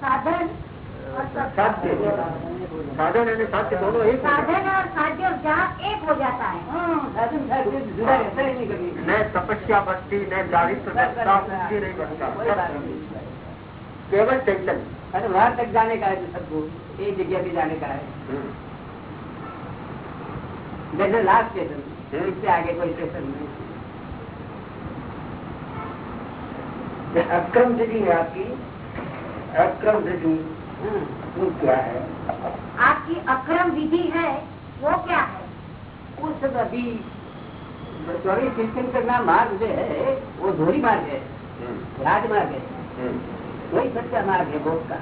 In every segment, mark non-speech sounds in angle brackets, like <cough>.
साधन और साध्य। दोनों एक साधन और साध्य एक हो जाता है। हम्म। न तपस्या न नहीं। केवल टेंशन। अरे वहाँ तक जाने का है तो सबको एक जगह भी जाने का है। जैसे लास्ट स्टेशन इससे आगे कोई स्टेशन नहीं। अक्रम जगह है आपकी अक्रम हाँ। वो क्या है? आपकी अक्रम विधि है वो क्या है? उस अभी चौबीस तीर्थंकर का मार्ग जो है? वो धोरी मार्ग है हम्म। राजमार्ग है। हम्म। वही सच्चा मार्ग है भोग का।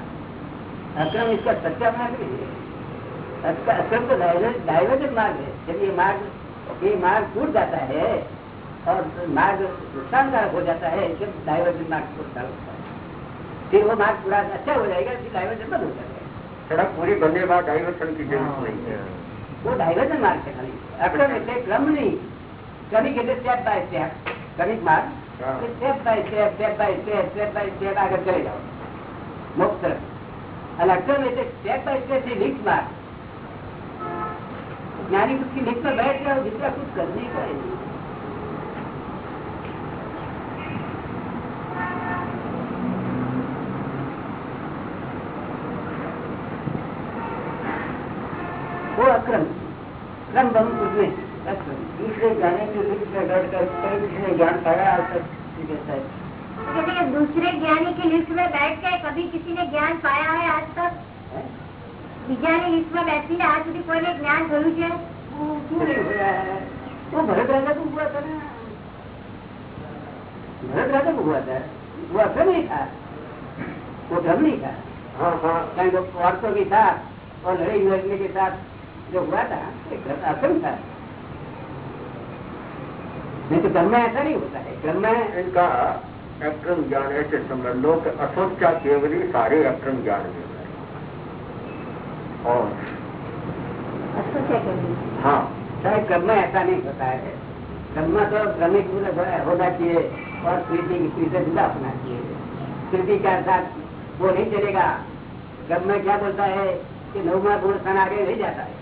अक्रम इसका सच्चा मार्ग नहीं है। इसका अक्रम तो डाइवर्जन मार्ग है। जब ये मार्ग ये मार्ग टूट जाता है और मार्ग नुकसानकारक हो जाता है जब डाइवर्जन मार्ग चालू होता है। फिर वो मार्ग पूरा अच्छा हो जाएगा फिर डाइवर्जन बंद हो जाएगा सड़क पूरी बनने के बाद डाइवर्सन की जरूरत नहीं है वो डाइवर्जन मार्ग है खाली अक्रम એટલે ક્રમ નહીં ક્રમિક એટલે સ્ટેપ બાય સ્ટેપ ક્રમિક માર્ગ હા. Step by step step by step step by step આગળ ચલે જાઓ મોક્ષ તરફ અને અક્રમ એટલે સ્ટેપ બાય स्टेप से लिफ्ट मार्ग ज्ञानी उसकी लिफ्ट में बैठ जाओ दूसरा कुछ करने का ही दूसरे ज्ञानी के लिप्त में बैठ कर कभी किसी ने ज्ञान पाया आज तक ठीक है साहब तो कहते हैं दूसरे ज्ञानी की लिस्ट में बैठ के कभी किसी ने ज्ञान पाया है आज तक हैं? બીજાની લિસ્ટમાં બેસીને આજ સુધી કોઈને જ્ઞાન થયું છે वो क्यों नहीं हुआ है वो भरत राजा को हुआ था ना भरत राजा को हुआ था वो अक्रम नहीं था वो धर्म नहीं था हाँ हाँ कहीं तो औरतों के साथ और लड़ाई लड़ने के साथ जो हुआ था ये घर- अक्रम था नहीं तो धर्म में ऐसा नहीं होता है। धर्म में इनका अक्रम ज्ञान ऐसे समझ लो कि असोचा केवली सारे अक्रम ज्ञान में और हाँ? चाहे कर्म ऐसा नहीं होता है। कर्म तो क्रमिक होना चाहिए और स्मृति से जुदा होना चाहिए। स्मृति के साथ वो नहीं चलेगा। कर्म में क्या बोलता है कि नौमा गुण स्थान आगे नहीं जाता है।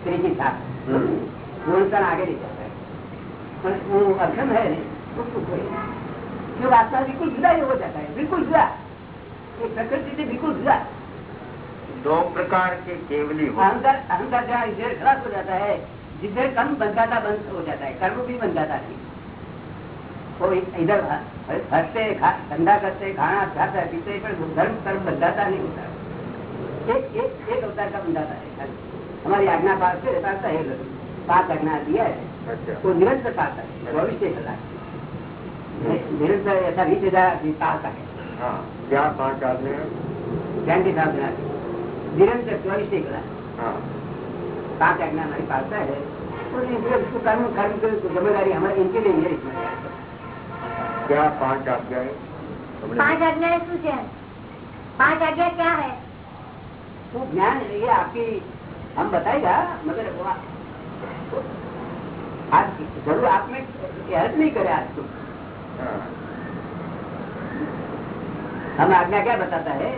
स्त्री के साथ। हम्म। गुण स्थान आगे नहीं जाता है। वो अक्षम है उसको कोई जो आत्मा बिल्कुल जुदा ही हो जाता है। बिल्कुल जुदा। ये प्रकृति से बिल्कुल जुदा। दो प्रकार के केवली अहंकार अहंकार जहाँ इधर खराब हो जाता है जिधर कम जाता बंद हो जाता है। कर्म भी बंधाता नहीं वो इधर हँसते खा- धंधा करते खाना खाता है पीते पर धर्म कर्म नहीं होता। एक एक एक अवतार का बंधाता है। हमारी आज्ञा पास से पालता है। पाँच आज्ञा दिया है। वो निरंतर पाता है चौबीस कलाक निरंतर ऐसा बीस हज़ार पाता है। हाँ, क्या पाक आदमी गांधी साहब निरंतर चौबीस कलाक पाक आज्ञा हमारी पालता है। तो कानून की ज़िम्मेदारी हमारे इनके लिए है इसमें। क्या पाँच आज्ञाएँ पाँच आज्ञाएँ શું છે पाँच आज्ञा क्या है वो ज्ञान ये आपकी हम बताएगा मगर वो आज ज़रूर आप में हेल्प नहीं करे आज तो हाँ, हम आज्ञा क्या बताता है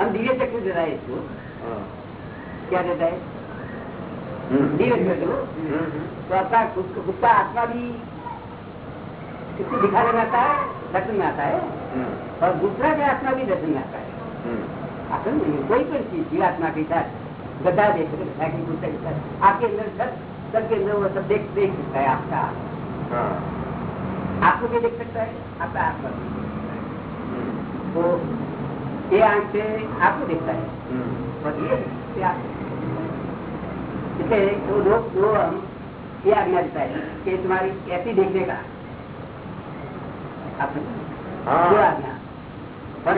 हम दिव्य चक्र देता है इसको हाँ। क्या देता है हम्म, दिव्य चक्र हम्म, तो आपका खुद खुद का आत्मा भी किसी दिखाने में आता है दर्शन में आता है हम्म, और दूसरा का आत्मा भी दर्शन में आता है हम्म, असल में कोई कोई चीज़ जीवात्मा के साथ गदा देख गदा की दूसरे के साथ आपके अंदर सब सबके अंदर वो सब देख देख सकता है आपका। हाँ, आपको भी देख सकता है? आपका आत्मा। हम्म, तो ये आँख से आपको देखता है। हम्म, और ये से आप इसलिए तो लोग जो हम ये आज्ञा देता है कि तुम्हारी ऐसी देखने का आप हाँ। आज्ञा। हाँ,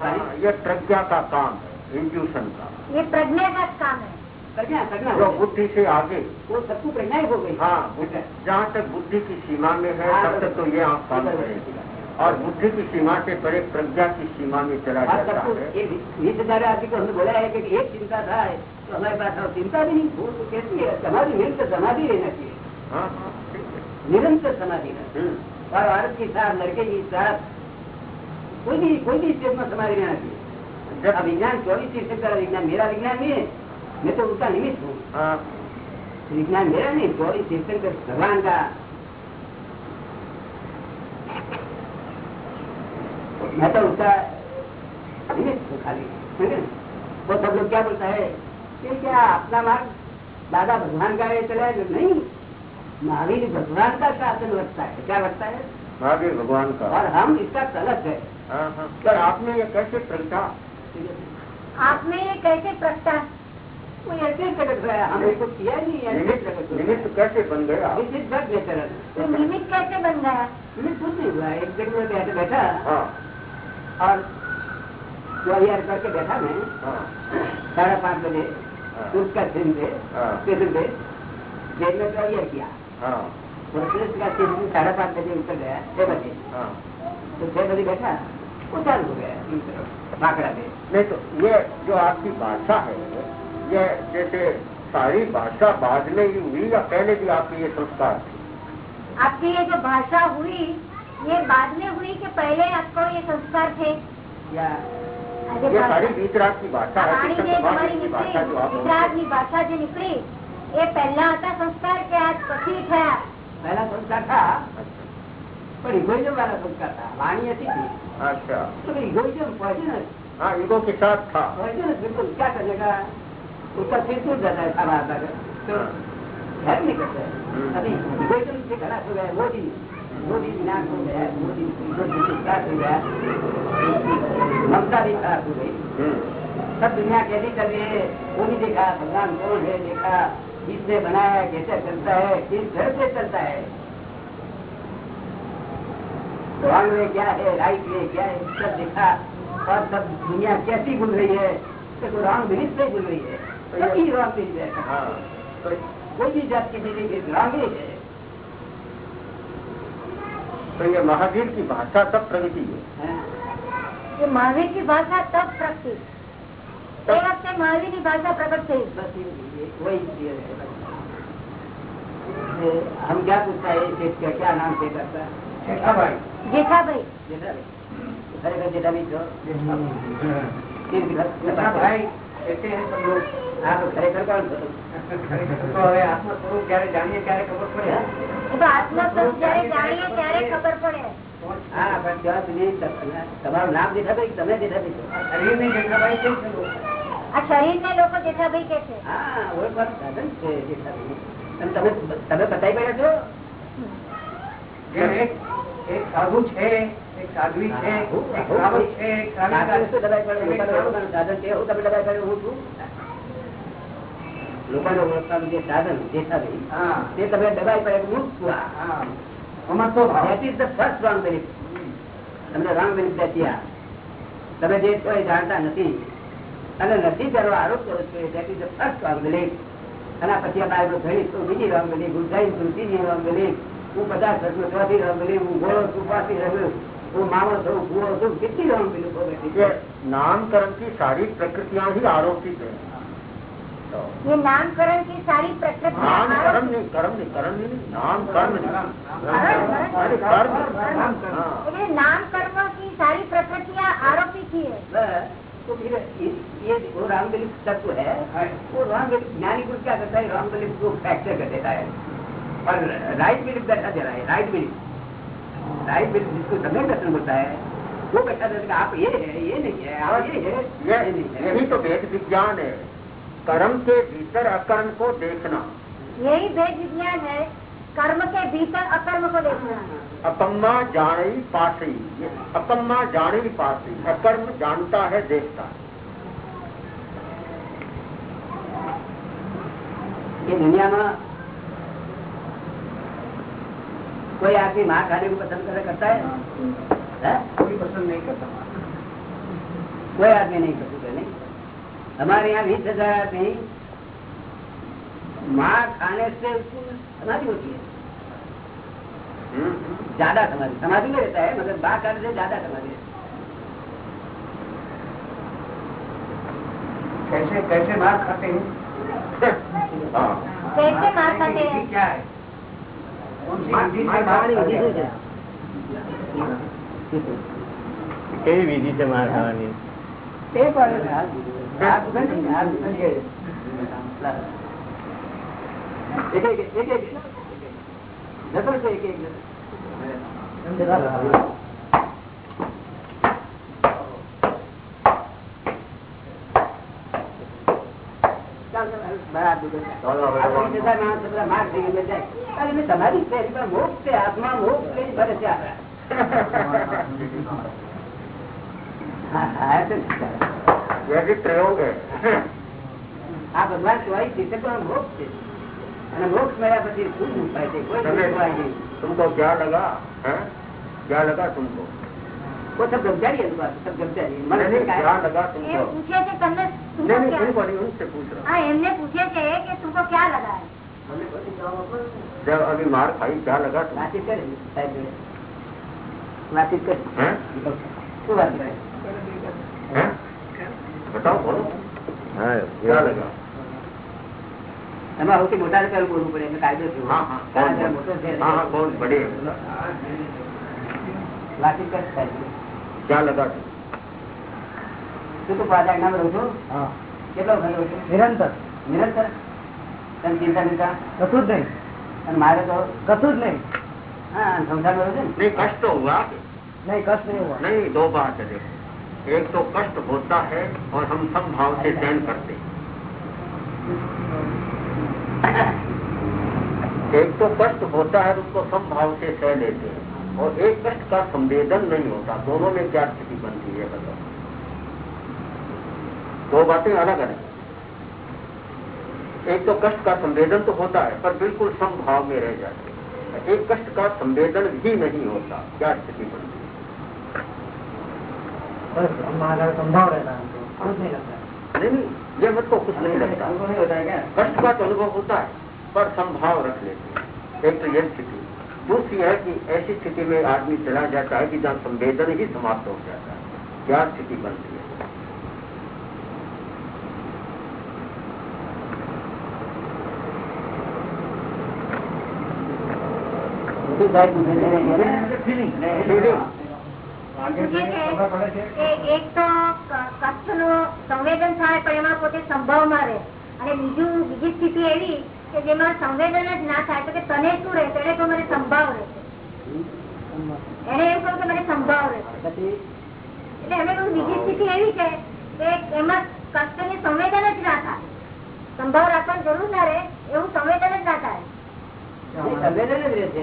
हाँ, ये प्रज्ञा का काम है इंट्यूशन का। ये प्रज्ञा का काम है। प्रज्ञा प्रज्ञा बुद्धि से आगे। वो सबको प्रज्ञा ही हो गई। हाँ जहाँ तक बुद्धि की सीमा में है तब तक तो ये आप काम करेंगे। और बुद्धि की सीमा से परे प्रज्ञा की सीमा में चला जाता है। ये आदमी को हमने बोला है कि एक चिंता था तो हमारे पास चिंता भी नहीं वो तो कहती है? समाधि निरंतर समाधि रहना चाहिए। हाँ, हाँ। निरंतर समाधि हम्म, और औरत के साथ लड़के के साथ कोई भी कोई भी स्टेज में समाधि रहना चाहिए। जब अब विज्ञान चौबीस तीर्थ का विज्ञान मेरा विज्ञान नहीं है। मैं तो उसका निमित्त हूँ। हाँ, विज्ञान मेरा नहीं चौबीस तीर्थंकर भगवान का। मैं तो उसका निमित्त हूँ खाली वो सब लोग क्या बोलता है? कि क्या अपना मार्ग दादा भगवान का चला है? नहीं। महावीर भगवान का शासन रखता है? क्या रखता है? महावीर भगवान का। और हम इसका तलक है। हाँ, हाँ। सर आपने ये कैसे प्रगटा? आपने ये कैसे प्रकट निमित्त है। निमित्त कैसे बन गया. ये निमित्त कैसे बन गया? निमित्त कुछ नहीं हुआ एक जगह में बैठे बैठा। हाँ। और चौहत्तर करके बैठा मैं। हाँ। साढ़े पाँच बजे हाँ। उसका ट्रेन पे हाँ। स्टेशन पे ट्रेन में चौहत्तर किया। हाँ। स्टेशन साढ़े पाँच बजे उतर गया छह बजे। हाँ। तो छह बजे बैठा वो चालू हो गया बाकड़ा पे नहीं तो ये जो आपकी भाषा है ये जैसे सारी भाषा बाद में ही हुई या पहले भी आपकी ये संस्कार थी आपकी ये जो भाषा हुई ये बाद में हुई कि पहले आपको ये संस्कार थे या આજે ये सारी ભાષા- बीतराग की भाषा है વાણી कि જે समाज તમારી की भाषा जो નીકળી आप ગુજરાતની ભાષા જે નીકળી એ પહેલા હતા સંસ્કાર કે આજ પછી થયા पहला संस्कार था पर इगोइजम वाला संस्कार था वाणी ऐसी थी अच्छा तो इगोइजम पॉइजनस हाँ ईगो के साथ था पॉइजनस बिल्कुल क्या करने का उसका सिर टूट जाता है खाना आता है तो घर नहीं करता है। अभी इगोइजम से खराब हो गया मोदी। मोदी विनाश हो गया से खराब हो गया ममता भी खराब हो गई। सब दुनिया कैसी चल रही है वो नहीं देखा, भगवान कौन है, देखा, किसने बनाया कैसे चलता है, किस घर से चलता है। रॉन्ग में क्या है राइट में क्या है, सब देखा, और सब दुनिया कैसी गुल रही है तो रॉन्ग बिलीफ से गुल रही है। सभी रॉन्ग बिलीफ है हाँ तो, कोई भी जात की बिलीफ रॉन्ग ही है तो ये महावीर की भाषा तब प्रगति है हाँ। ये महावीर की भाषा तब प्रगटी એ વખતે મહાવીરની ભાષા પ્રગટ થઈ बस ये- ये- वही clear है बस। ये हम क्या पूछता है ये क्या क्या नाम से करता है જેઠાભાઈ जेठा भाई खरेखर जेठा भाई છો ભાઈ कैसे हैं सब તમારું નામ જેઠાભાઈ તમે જેઠાભાઈ છો. શરીર ને લોકો જેઠાભાઈ કે છે. તમે તમે બતાવી પડ્યા છો? એક સાધુ છે તમને રોંગ બિલીફ તમે જે છો એ જાણતા નથી. અને નથી કરવો આરોપ કરો છો that is first wrong belief અને પછી અમારે તો ઘડી તો બીજી રોંગ બિલીફ હું જઈ ત્રીજી રોંગ બિલીફ હું પચાસ હું ગોળો છું પાંચથી હું મામો છું ભૂવો છું કેટલી wrong belief હો બેઠી ये છે. नामकरण की सारी प्रकृतियां ही आरोपित है तो ये नामकरण की सारी प्रकृति नाम कर्म आरोप- नहीं कर्म नहीं कर्म नहीं नाम कर्म नहीं अरे कर्म, कर्म नाम कर्म। हाँ એટલે નામ કર્મ की सारी प्रकृतियां आरोपी थी है बस, तो फिर ये- ये वो wrong belief तत्व है है। वो wrong belief ज्ञानी पुरुष क्या करता है रॉन्ग बिलीफ को फ्रैक्चर कर देता है और राइट बिलीफ बैठा दे रहा है राइट बिलीफ राइट बिलीफ जिसको समय दर्शन बोलता है वो बैठा देता है कि आप ये है ये नहीं है आप ये है ये ये नहीं है। यही तो वेद विज्ञान है। कर्म के भीतर अकर्म को देखना। यही भेद विज्ञान है। कर्म के भीतर अकर्म को देखना। अकम्मा जानी पासी ये अकम्मा जानी पासी अकर्म जानता है देखता है। ये दुनिया में कोई आदमी माँ खाने को पसंद करे करता है है? कोई पसंद नहीं करता कोई आदमी नहीं पसंद है नहीं हमारे यहाँ बीस हज़ार आदमी माँ खाने से उसको समाधि होती है हम्म। ज़्यादा समाधि समाधि में रहता है मगर माँ खाने से ज़्यादा समाधि कैसे कैसे मार खाते हैं हाँ कैसे मार खाते हैं क्या है કેવી વિધિ છે માર ખાવાની? એક એક એક એક. તમારી છે, પણ મોક્ષ છે, આત્મા મોક્ષ લઈને ફરે છે આપણા. હા, હા, એ તો છે. ये भी प्रयोग है આ ભગવાન સિવાય શિક્ષક મોક્ષ છે અને મોક્ષ મળ્યા પછી શું ઉપાય છે કોઈ તમે ઉપાય નહીં तुमको क्या लगा है क्या लगा तुमको वो सब गमचारी है तुम्हारा, सब गमचारी है। नहीं, મને नहीं, क्या काय- लगा એ तुमको પૂછે છે તમને नहीं तुमको नहीं क्या तुमको नहीं उनसे पूछ रहा हाँ એમને પૂછે છે કે तुमको क्या लगा है जब अभी मार खाई क्या लगा तुमको વાતચીત કરે સાહેબ જોડે. વાતચીત કરે हैं? શું વાત કરે हैं? बताओ बोलो હા क्या लगा એમાં સૌથી મોટા પેલું બોલવું પડે એમને કાયદો છે हाँ हाँ કારણ कौन કે મોટો છે हाँ हाँ कौन बड़े વાતચીત કરે સાહેબ જોડે. क्या लगा तुमको? તું તો પાંચ આજ્ઞામાં રહું છું કેટલો વખત રહું છું નિરંતર નિરંતર તને ચિંતા ચિંતા કશું જ નહીં અને મારે તો કશું જ નહીં હા સંસારમાં રહું છું ને नहीं कष्ट तो हुआ નહીં કષ્ટ નહીં हुआ नहीं दो बात है देखो एक तो कष्ट होता है और हम सब भाव से सहन करते हैं एक तो कष्ट होता है उसको सब भाव से सह लेते हैं और एक कष्ट का संवेदन नहीं होता दोनों में क्या स्थिति बनती है बताओ दो बातें अलग अलग। एक तो कष्ट का संवेदन तो होता है पर बिल्कुल सम भाव में रह जाते हैं। एक कष्ट का संवेदन भी नहीं होता क्या स्थिति बनती है? संभव रहता है कुछ नहीं ये मत को कुछ नहीं लगता। है कष्ट का तो अनुभव होता है पर संभाव रख लेते हैं। एक तो यह स्थिति। दूसरी है कि ऐसी स्थिति में आदमी चला जाता है कि जहाँ संवेदन ही समाप्त हो जाता है। क्या स्थिति बनती સંવેદન થાય, પણ એમાં પોતે સંભાવમાં રહે. અને બીજું, બીજી સ્થિતિ એવી કે જેમાં સંવેદન જ ના થાય, તો કે તને શું રહે? તેને તો મને સંભાવ રહેશે એને એવું કહ્યું કે મને સંભાવ રહેશે એટલે અમે કહ્યું બીજી સ્થિતિ એવી છે કે એમાં કષ્ટની સંવેદન જ ના થાય. સંભાવ રાખવાની જરૂર ના રહે, એવું સંવેદન જ ના થાય. સંવેદન જ રહે છે.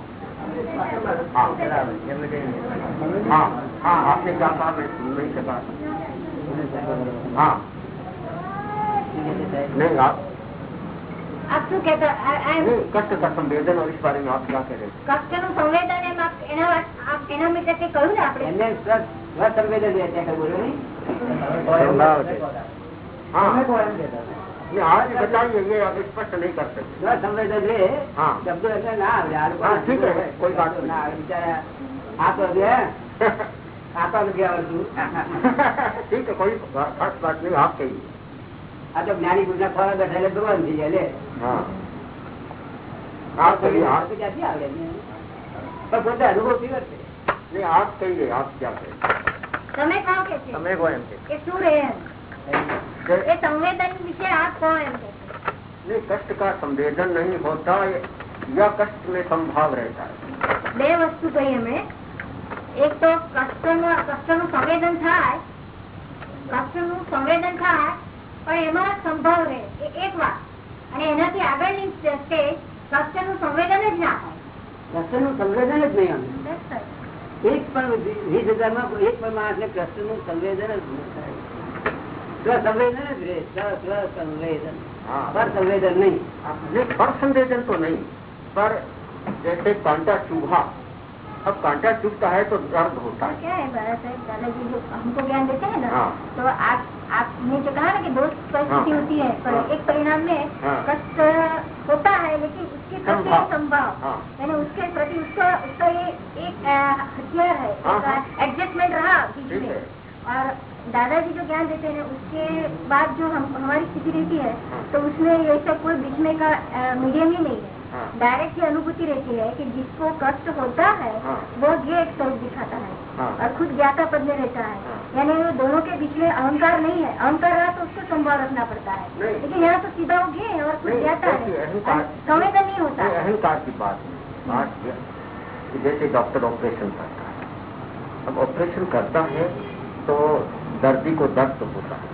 हाँ हाँ हाँ आपने क्या कहा मैं सुन नहीं सका हाँ नहीं आप આપ શું કહેતા આ- આ એમ नहीं कष्ट का संवेदन और इस बारे में आप क्या कह रहे थे કષ્ટનું સંવેદન એમ આપ એના વાત- આપ એના માટે કંઈ કહ્યું ને આપણે એમને સ્વ- સ્વસંવેદન રહે છે કઈ બોલ્યો નહીં સંભાવ છે हाँ हमें को एम कहता है नहीं आज बताइए ये आप स्पष्ट नहीं कर सकते સ્વસંવેદન રહે હા. શબ્દો એટલે ના આવડે આ લોકો હા, ઠીક છે, કોઈ વાત નહીં. ના આવડે બિચારા આ તો હજુ હે આ તો નથી આવડતું ठीक है कोई बा- खास बात नहीं आप कहिए આ તો જ્ઞાની પુરુષ ના ખોરા બેઠા એટલે ભગવાન થઈ જાય લે हाँ आप कहिए आप ક્યાંથી આવડે પણ પોતે અનુભવ થી વર્તે नहीं आप कहिए आप क्या कहें તમે કહો કે છે તમે કહો એમ કે કે શું રહે એમ कि- એ સંવેદન વિશે આપ કહો એમ કે છે. नहीं कष्ट का संवेदन नहीं होता या कष्ट में संभाव रहता है બે વસ્તુ કહી અમે એક તો કષ્ટનું કષ્ટનું સંવેદન થાય કષ્ટનું સંવેદન થાય પણ એમાં સંભાવ રહે એ એક વાત અને એનાથી આગળની સ્ટેજ કષ્ટનું સંવેદન જ ના થાય કૃષ્ણનું સંવેદન જ નહીં આમ બસ સર. એક પણ વીસ હજાર માં એક પણ માણસ ને કૃષ્ણ નું સંવેદન જ ન થાય संवेदन हाँ। तो नहीं पर जैसे कांटा चूहा अब कांटा चुभता है तो दर्द होता है। तो क्या है जो हमको ज्ञान देते हैं ना हाँ। तो आपने जो कहा ना कि दोष हाँ। परिस्थिति होती है पर एक परिणाम में कष्ट होता है लेकिन उसके प्रति संभाव। यानी उसके प्रति उसका उसका एक हथियार है एडजस्टमेंट रहा बीच में और दादाजी जो ज्ञान देते हैं उसके बाद जो हम हमारी स्थिति रहती है। तो उसमें ये सब कोई बीच में का मीडियम ही नहीं है। डायरेक्ट ही अनुभूति रहती है कि जिसको कष्ट होता है हाँ। वो ये एक स्वरूप दिखाता है हाँ। और खुद ज्ञाता पद में रहता है। यानी वो दोनों के बीच में अहंकार नहीं है अहंकार रहा तो उसको संभाव रखना पड़ता है लेकिन यहाँ तो सीधा वो गे है और खुद ज्ञाता है संवेदन नहीं होता ये अहंकार की बात बात जैसे डॉक्टर ऑपरेशन करता है अब ऑपरेशन करता है तो दर्दी को दर्द तो होता है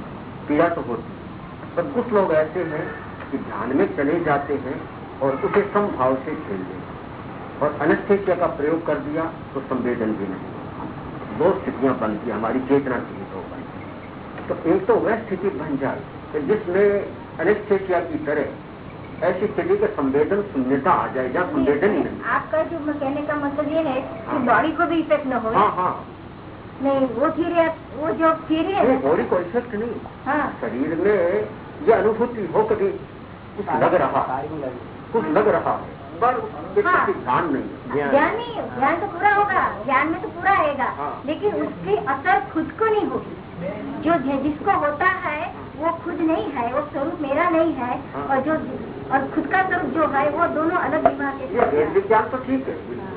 पीड़ा तो होती है। पर कुछ लोग ऐसे हैं कि ध्यान में चले जाते हैं और उसे समभाव से झेल लेते और अनस्थेसिया का प्रयोग कर दिया तो संवेदन भी नहीं दो स्थितियाँ बनती हमारी चेतना की दो बनती तो एक तो वह स्थिति बन जाए कि जिसमें अनस्थेसिया की तरह ऐसी स्थिति के संवेदन शून्यता आ जाए जहाँ संवेदन ही नहीं। आपका जो कहने का मतलब ये है कि हाँ। बॉडी को भी इफ़ेक्ट न हो। हाँ हाँ। नहीं वो थीरी वो जो है। ना, बॉडी नहीं? हाँ। शरीर में ये अनुभूति हो कभी? कुछ लग रहा। है सारी में लगी। कुछ लग रहा। है। पर उसके हाँ। नहीं है। ज्ञान ज्ञान नहीं ज्ञान तो पूरा होगा। ज्ञान में तो पूरा आएगा हाँ। लेकिन उसकी असर खुद को नहीं होगी। जो जिसको होता है वो खुद नहीं है वो स्वरूप मेरा नहीं है। हाँ। और जो और खुद का स्वरूप जो है वो दोनों अलग विभाग के हैं। विज्ञान तो ठीक है।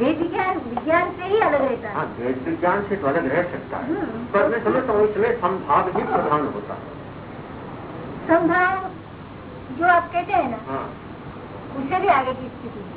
वेद विज्ञान विज्ञान से ही अलग रहता हाँ। है वेद विज्ञान से तो अलग रह सकता है। हम्म। पर मैं समझता हूँ इसमें संभाग ही प्रधान होता है। संभाव जो आप कहते हैं ना हाँ। उससे भी आगे की स्थिति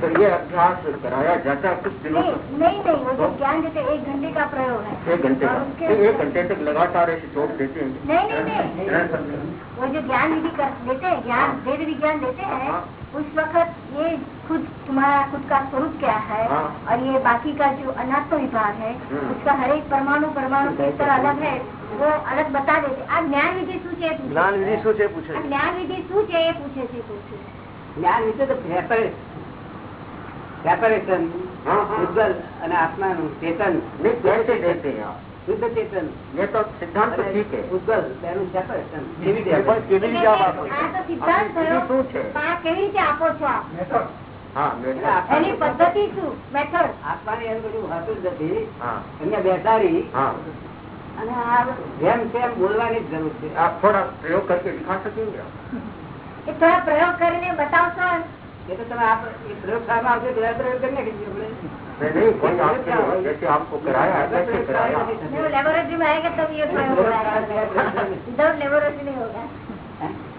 तो ये अभ्यास कराया जाता है कुछ दिनों नहीं नहीं नहीं वो जो ज्ञान देते एक घंटे का प्रयोग है। एक घंटे का। एक घंटे तक लगातार ऐसे चोट देते हैं। नहीं नहीं नहीं। वो जो ज्ञान विधि देते हैं ज्ञान हाँ। वेद विज्ञान देते हैं हाँ। उस वक्त ये खुद तुम्हारा खुद का स्वरूप क्या है हाँ। और ये बाकी का जो अनात्म विभाग है हम्म। उसका हर एक परमाणु परमाणु किस तरह अलग है वो अलग बता देते આ જ્ઞાન વિધિ શું છે એ પૂછે. જ્ઞાન વિધિ શું છે પૂછે આ જ્ઞાન વિધિ શું છે એ પૂછે છે પૂછે જ્ઞાન વિશે તો સેપરેશન हाँ हाँ ઉજ્જવલ અને આત્માનું ચેતન શુદ્ધ ચેતન. એ તો સિદ્ધાંત ઠીક છે ઉદ્ગલ તેનું સેપરેશન કેવી રીતે આપો? આ કેવી રીતે આપો છો આપ? એની હતું જ નથી. બેસાડી. અને આ જેમ તેમ બોલવાની જરૂર છે. આપ થોડા પ્રયોગ કરીને દેખાડશો થોડા પ્રયોગ કરીને બતાવશો એ તો તમે આપ એ પ્રયોગશાળામાં આવશે બધા પ્રયોગ કરી નાખીશું આપણે नहीं नहीं कोई आपके जैसे आपको कराया है कैसे कराया नहीं, वो लेबोरेटरी में आएगा तब ये प्रयोग होगा इधर लेबोरेटरी नहीं होगा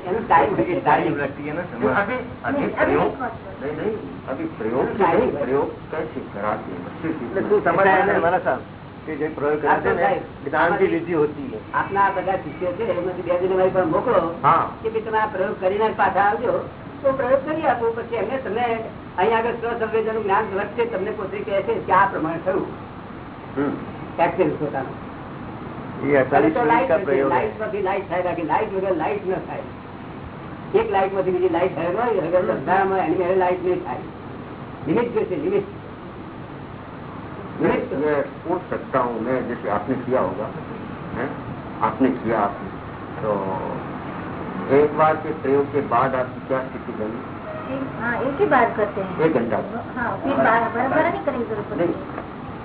એનું ટાઈમ હોય टाइम ટાઈમ लगती है ना नहीं, समय अभी अभी नहीं, अभी प्रयोग नहीं खोज करो। नहीं नहीं अभी प्रयोग की नहीं प्रयोग कैसे कराते हैं बच्चे એટલે की શું તમારે એને મારા સાહેબ કે જે પ્રયોગ કરે છે ને જ્ઞાનથી વિધિ હોતી है આપના આ બધા શિષ્યો છે એમાંથી બે જણ મારી પાસે મોકલો हाँ કે ભાઈ તમે આ પ્રયોગ કરીને જ પાછા આવજો તો પ્રયોગ કરી આપો પછી એમને તમને અહીં આગળ સ્વસંવેદનનું જ્ઞાન વધશે તમને પોતે કહે છે કે આ પ્રમાણે થયું हम्म, એક્સેન્સ પોતાનું ये અને अड़तालीस તો मिनट લાઈટ का નથી. प्रयोग है લાઈટ માંથી લાઈટ થાય બાકી લાઈટ વગર લાઈટ ન થાય એક લાઈટ માંથી બીજી લાઈટ થાય નહીં વગર બધામાં એની મેળે લાઈટ નહીં થાય લિમિટ જોઈશે લિમિટ मैं ये पूछ सकता हूँ मैं जैसे आपने किया होगा हैं? आपने किया आपने तो एक बार के प्रयोग के बाद आपकी क्या स्थिति बनी? एक- हाँ एक ही बार करते हैं। एक घंटा। हाँ नहीं करेंगे नहीं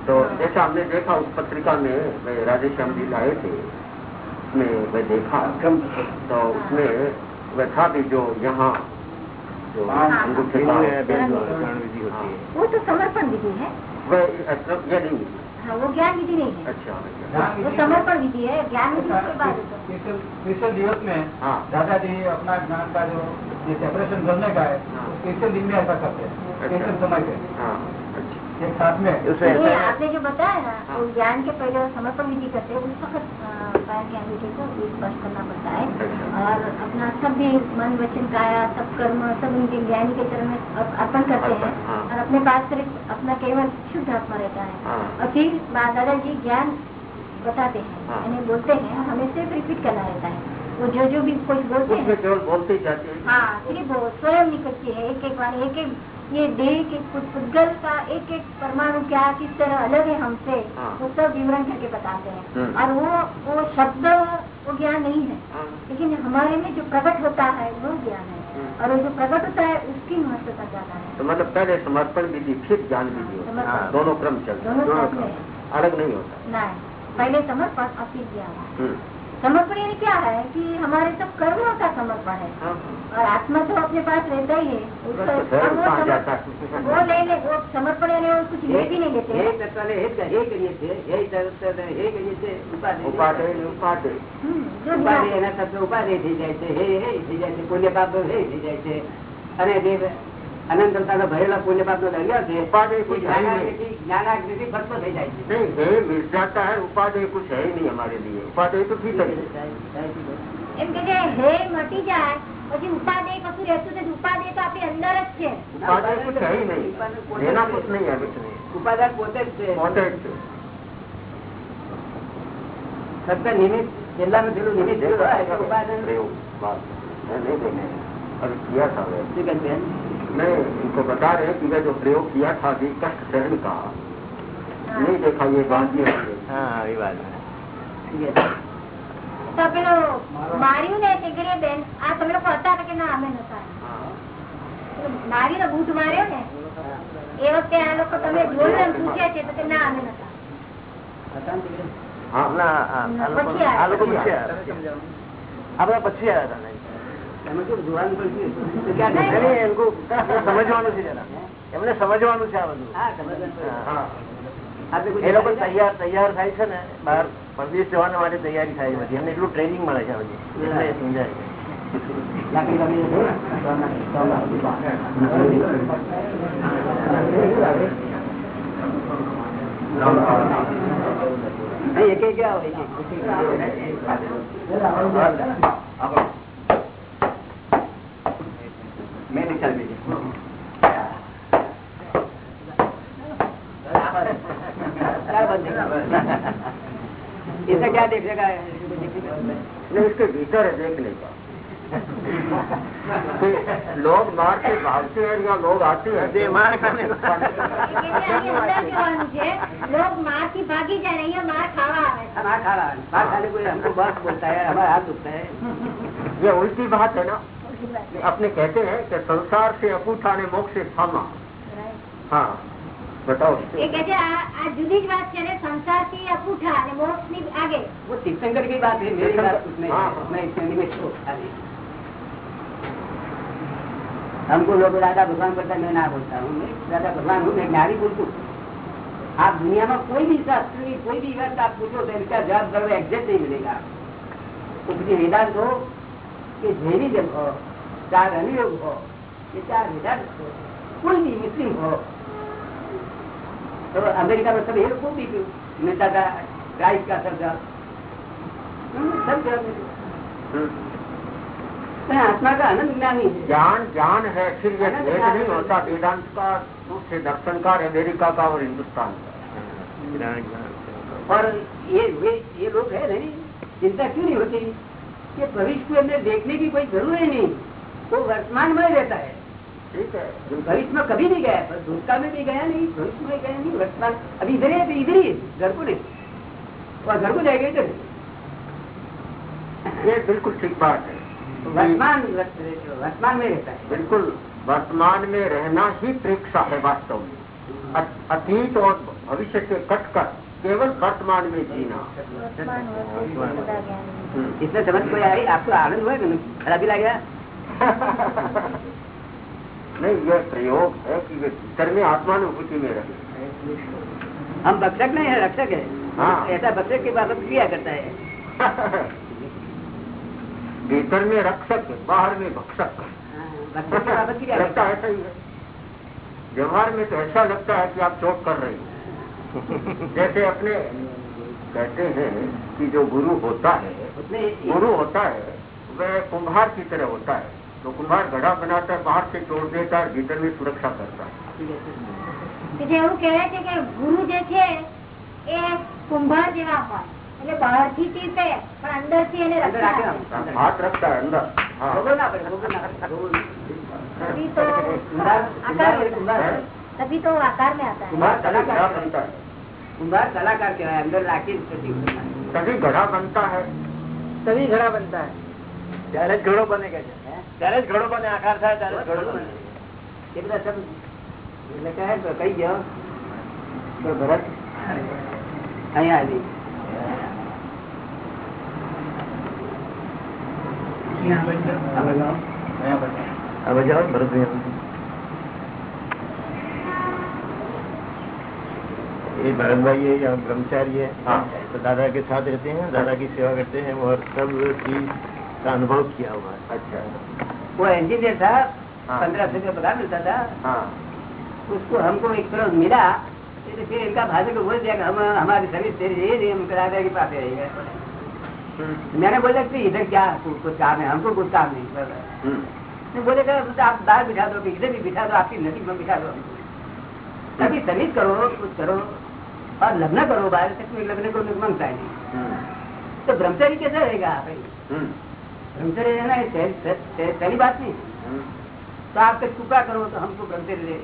तो जैसा हमने देखा उस पत्रिका में राजेश श्याम जी लाए थे उसमें मैं देखा। तो उसमें वह था भी जो यहाँ जो हाँ। अंगूठे बिंदु ग्रहण विधि होती वो तो समर्पण विधि है। वह ऐसा- ये नहीं। हाँ वो ज्ञान विधि नहीं है। अच्छा ज्ञान वो समर्पण विधि है ज्ञान बाद स्पेशल स्पेशल दिवस में दादा जी अपना ज्ञान का जो ये सेपरेशन करने का है हाँ। स्पेशल दिन में ऐसा करते हैं? स्पेशल समय पे हाँ? अच्छा। एक साथ में। है आपने जो बताया ना हाँ। वो ज्ञान के पहले समर्पण विधि करते हैं उस वक्त अ, पैर के अंगूठे को स्पर्श करना पड़ता है। और अपना सब भी मन वचन काया सब कर्म सब उनके ज्ञानी के चरण में अर्पण करते हैं हाँ। और अपने पास सिर्फ़ अपना केवल शुद्ध आत्मा रहता है हाँ। और फिर माँ दादाजी ज्ञान बताते हैं हाँ। यानी बोलते हैं हमें सिर्फ़ रिपीट करना रहता है वो जो जो भी कुछ बोलते हैं केवल बोलते ही जाते हैं हाँ सिर्फ़ वो स्वयं निकलती है एक एक बार एक एक ये देह के कुछ पुद्गल का एक एक परमाणु क्या किस तरह अलग है हमसे हाँ। वो सब विवरण करके बताते हैं हम्म। और वो वो शब्द वो ज्ञान नहीं है हाँ। लेकिन हमारे में जो प्रकट होता है वो ज्ञान है हम्म। और वो जो प्रकट होता है उसकी महत्वता ज़्यादा है तो मतलब पहले समर्पण विधि फिर ज्ञान विधि है। दोनों क्रम चलते दोनों क्रम अलग नहीं होता पहले समर्पण और फिर ज्ञान हम्म। समर्पण यानी क्या है कि हमारे सब कर्मों का समर्पण है हाँ, और आत्मा तो अपने पास रहता ही है उसका बस तो और वो कहाँ समर्पण- जाता है? वो ले ले वो समर्पण यानी वो कुछ ले भी नहीं लेते हे हैं। તત્વને હે જ- હે કરીએ છીએ હે તત્વને હે કરીએ છીએ ઉપાધિ ઉપાધે ને ઉપાધે હમ, जो ઉપાધિ ज्ञान- એના તત્વ ઉપાધિ થઈ જાય છે હે હે થઈ જાય છે પુણ્ય પાપ હે થઈ જાય છે અને જે અનંત અવતારનો ભરેલો પુણ્ય પાપ નો દરિયો છે ઉપાધિ એ कुछ है ही नहीं જ્ઞાનાગ્નિથી જ્ઞાનાગ્નિથી ભસ્મ થઈ જાય છે नहीं है मिल जाता है उपाधि कुछ है ही नहीं हमारे लिए उपाधि तो भीतर ही है। એમ કે જે હે મટી જાય પછી ઉપાદેય કશું રહેતું નથી ઉપાદેય તો આપણી અંદર જ છે उपाधि कुछ है ही नहीं लेना कुछ नहीं है कुछ नहीं ઉપાદાન પોતે જ છે होते ही थे। ફક્ત નિમિત્ત છેલ્લાનું છેલ્લું નિમિત્ત देखा હોય है તો ઉપાદાન प्रयोग, बात मैं नहीं देखे अभी किया था वे શું કહે છે? मैं इनको बता रहे हैं कि मैं जो प्रयोग किया था अभी कष्ट सहन का नहीं देखा ये बात ये है। हाँ अभी बात है શું કહે છે? તો પેલો માર્યું ને તે ઘડીએ બેન આ તમે લોકો હતા કે ના અમે નતા પેલો માર્યું ને બૂટ માર્યો ને એ વખતે આ લોકો તમે જોયું એમ પૂછે છે તો કે ના અમે નતા હતા ને તીકડે? हाँ ના આ આ લોકો પછી આવ્યા. આ લોકો પછી આવ્યા આ બધા પછી આવ્યા હતા સમજવાનું છે એ લોકો તૈયાર તૈયાર થાય છે ને બહાર પરદેશ જવાના માટે તૈયારી થાય બધી. એમને એટલું ટ્રેનિંગ મળે છે બધી. સમજાય એક એક આવે શરમી mm-hmm. इसे क्या देख लेगा? नहीं इसके भीतर है देखने का तो लोग मार के भागते हैं या लोग आते हैं? लोग मार की भागी जा रही है मार खावा मार खावा मार खाने हमको बात बोलता है हमारा हाथ दुखता है। ये उल्टी बात है ना। अपने कहते हैं कि संसार से अपूठा ने मोक्ष से थामा हाँ बताओ એ કે છે આ આ જુદી જ વાત છે ને સંસાર થી અપૂઠા અને મોક્ષ ની આગે वो तीर्थंकर की बात है मेरी बात कुछ नहीं हाँ, है हाँ। मैं इसमें निमित्त हूँ खाली हमको लोग राधा भगवान बोलता है, मैं ना बोलता हूँ मैं राधा भगवान हूँ मैं ज्ञानी बोलता हूँ आप दुनिया में कोई भी शास्त्र की कोई भी बात आप पूछो तो इसका जवाब करो एग्जैक्ट नहीं मिलेगा तो किसी वेदांत हो कि जैनिज्म हो चार अनुयोग हो। कि चार वेदांत हो कोई भी मुस्लिम हो। तो अमेरिका में सब ये लोग भी मिलता था क्राइस्ट का शब्द सब। हम्म। मैं। आत्मा का आनंद ज्ञानी है ज्ञान ज्ञान है फिर ये भेद नहीं होता वेदांत का दूसरे दर्शनकार अमेरिका का और हिंदुस्तान का। और ये वे ये लोग है नहीं। चिंता क्यों नहीं होती? कि भविष्य को हमें देखने की कोई ज़रूरत ही नहीं। वो वर्तमान में रहता है। ठीक है? हम्म। भविष्य में कभी नहीं गया पर में भी गया नहीं भविष्य में गया नहीं वर्तमान अभी इधर है इधर ही घर को नहीं। और घर को जाएगा इधर ये बिल्कुल ठीक बात है। तो वर्तमान वर्तमान में रहता है। बिल्कुल वर्तमान में रहना ही प्रेक्षा है वास्तव में। अतीत और भविष्य से कटकर केवल वर्तमान में जीना। इसमें हम्म। समझ कोई आई आपको आनंद हुआ खराबी लग गया? नहीं यह प्रयोग है कि वे भीतर में आत्मानुभूति में रहे हम भक्षक नहीं है रक्षक है। हाँ। ऐसा भक्षक की बात किया करता है। <laughs> भीतर में रक्षक बाहर में भक्षक। लगता ऐसा ही है। व्यवहार में तो ऐसा लगता है कि आप चोट कर रहे हैं। <laughs> जैसे अपने कहते हैं कि जो गुरु होता है गुरु होता है वह कुम्हार की तरह होता है। तो कुम्हार घड़ा बनाता है बाहर से तोड़ देता है भीतर में सुरक्षा करता है કે જે એવું કહેવાય છે કે ગુરુ જે છે એ કુંભાર જેવા હોય એટલે બહારથી ટીપે પણ અંદરથી એને અંદર રક્ષણ રાખે આપે. અંદર. हाथ रखता है अंदर हाँ ભોગવવું ના પડે, ભોગવવું ના પડે. ભોગવવું. तभी तो कुंभार कुंभार आकार कुंभार तभी तो आकार में आता है कुंभार तभी कलाकार घड़ा बनता है कुंभार कलाकार कहेवाय અંદર રાખી પછી ઉભો થાય. तभी घड़ा बनता है तभी घड़ा बनता है ત્યારે જ ઘડો બને કે છે હે? ત્યારે જ ઘડો બને આકાર થાય ત્યારે જ ઘડો બને એ બધા સબ એટલે કહે તો કઈ ગયો તો ભરત અહીંયા આવી अब जाओ भरत भैया ये भरत भाई है यहाँ ब्रह्मचारी है हाँ। तो दादा के साथ रहते हैं दादा की सेवा करते हैं और सब चीज का अनुभव किया हुआ है। अच्छा। वो इंजीनियर था हाँ। पंद्रह सौ रुपया पगार मिलता था। हाँ। उसको हमको एक तरह मिला तो फिर इनका भाषा को बोल दिया हम हमारी सर्विस तेरी यही नहीं हम दादा के पास रहेंगे हम्म, मैंने बोला कि इधर क्या कुछ काम है? हमको कुछ काम नहीं। हम्म, तो बोले कि तो आप बाहर बिठा दो इधर भी बिठा दो आपकी नदी में बिठा दो। अभी सर्विस करो कुछ करो और लग्न करो बाहर तक लगने को माँगता है नहीं। हम्म, तो ब्रह्मचारी कैसे रहेगा भाई? हम्म, ब्रह्मचर्य रहना है सही बात नहीं। हम्म, तो आप तक कृपा करो तो हमको ब्रह्मचर्य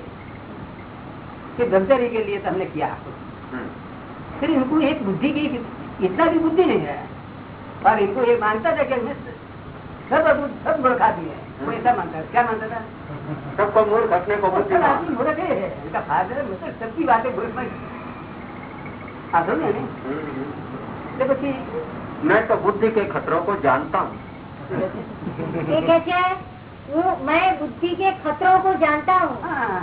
कि ब्रह्मचर्य के लिए तो हमने किया। हम्म, फिर इनको एक बुद्धि की इतना भी बुद्धि नहीं है। और इनको ये मानता था कि मैं सब सब मूर्ख आदमी है। वो ऐसा मानता था? क्या मानता था? सबको मूर्ख अपने को आदमी मूर्ख ही। है इनका फादर मतलब सबकी बातें मूर्ख में आप समझे नहीं? देखो हम्म। तो मैं तो बुद्धि के खतरों को जानता हूँ। ये कैसे है? वो मैं बुद्धि के खतरों को जानता हूँ। हाँ,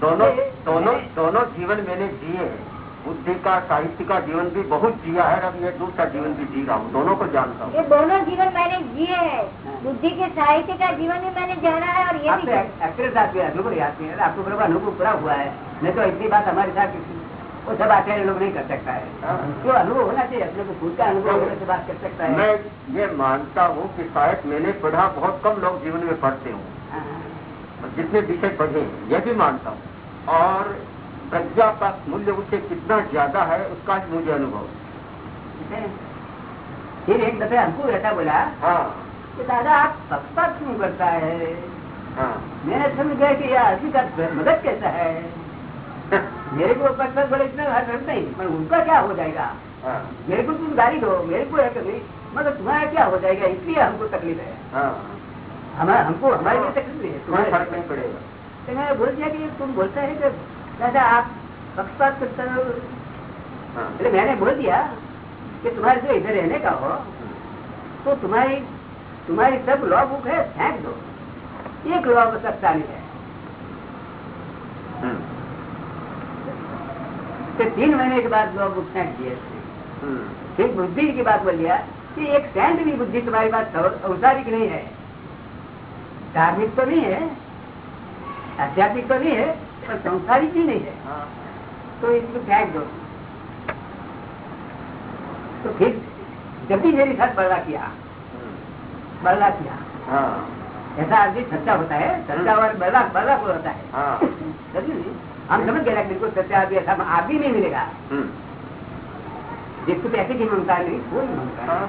दोनों दोनों दोनों जीवन मैंने जिए। हैं बुद्धि का साहित्य का जीवन भी बहुत जिया है और अब ये दूसरा जीवन भी जी रहा हूँ। दोनों को जानता हूँ। ये दोनों जीवन मैंने जिए है। बुद्धि के साहित्य का जीवन भी मैंने जाना है और ये भी एक्सपीरियंस आती है। अनुभव है? आपको बराबर अनुभव पूरा हुआ है। नहीं तो इतनी बात हमारे साथ किसी वो सब आचार्य लोग नहीं कर सकता है। तो अनुभव होना चाहिए अपने को खुद का अनुभव होने से बात कर सकता है। मैं ये मानता हूँ कि शायद मैंने पढ़ा बहुत कम लोग जीवन में पढ़ते हूँ। हाँ, जितने विषय पढ़े ये भी मानता हूँ। और प्रज्ञा का मूल्य उससे कितना ज़्यादा है उसका मुझे अनुभव है। फिर एक दफे हमको रहता बोला हाँ। कि दादा आप पक्षपात क्यों करता है? हाँ। मैंने समझ गया कि यह आदमी का मदद कैसा है। <laughs> मेरे को पत्थर बड़े इतना हर रख नहीं मैं उनका क्या हो जाएगा? हाँ। मेरे को तुम गाड़ी दो मेरे को है कभी मतलब तुम्हारा क्या हो जाएगा? इसलिए हमको तकलीफ़ है। हाँ। हमारा हमको हमारे लिए तकलीफ़ है तुम्हारे फ़र्क नहीं पड़ेगा। तो मैंने बोल दिया कि तुम बोलते हैं कि दादा आप पक्षपात करते हो। हाँ। अरे मैंने बोल दिया कि तुम्हारे जो इधर रहने का हो तो तुम्हारी तुम्हारी सब लॉ बुक है फेंक दो एक लॉ बता नहीं है। हम्म। तो तीन महीने के बाद लॉ बुक फेंक दिए हम्म, फिर बुद्धि की बात बोल दिया कि एक सेंट भी बुद्धि तुम्हारी बात औसारिक नहीं है। धार्मिक तो नहीं है आध्यात्मिक तो नहीं है पर संसारिक भी नहीं है। हाँ। तो इसको फेंक दो। तो फिर जब भी मेरे साथ बड़ा किया हम्म, बड़ा किया हाँ। ऐसा आदमी सच्चा होता है सच्चा और बड़ा बड़ा को होता है। हाँ? हम समझ गए बिल्कुल सच्चा आदमी ऐसा आदमी नहीं मिलेगा। हम्म, जिसको पैसे की ममता नहीं कोई ममता हाँ।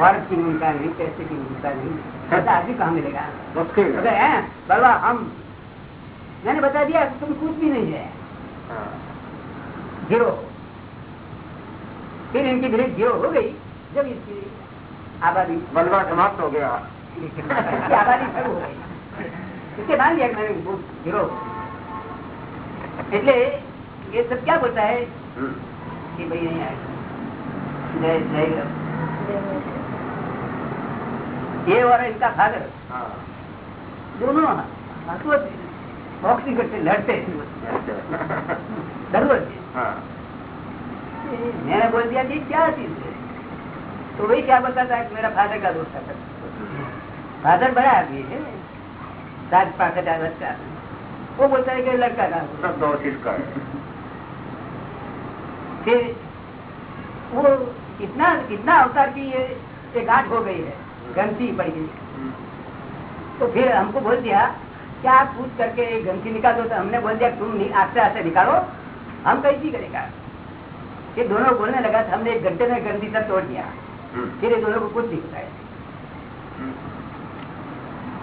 औरत की ममता नहीं पैसे की ममता नहीं। ऐसा आदमी कहाँ मिलेगा? अगर है है? बलवा हम मैंने बता दिया तुम कुछ भी नहीं है। हाँ। ज़ीरो। फिर इनकी बिलीफ ज़ीरो हो गई जब इसकी आबादी बलवा समाप्त हो गया। आबादी शुरू हो गई। इसके बाद लिया कि मैंने ज़ीरो એટલે ये सब क्या बोलता है हम्म, कि भाई नहीं आएगा जय जय ये और इनका फादर हाँ दोनों हाथों बॉक्सिंग करते लड़ते जरूरत हाँ मैंने बोल दिया कि क्या चीज है तो वही क्या बताता है कि मेरा फादर का दोस्त था फादर बड़ा आदमी है साठ पासठ आदत का वो बोलता है कि लड़का दोस्त। सब दोष इसका फिर वो कितना कितना अवतार की ये ये गांठ हो गई है गंती पड़ गई हम्म, तो फिर हमको बोल दिया कि आप पूछ करके एक गंती निकाल? दो तो हमने बोल दिया तुम आस्ते आस्ते निकालो। हम कैसी करेगा ये दोनों बोलने लगा था हमने एक घंटे में गंदी सब तोड़ दिया। हम्म, फिर ये दोनों को कुछ नहीं होता है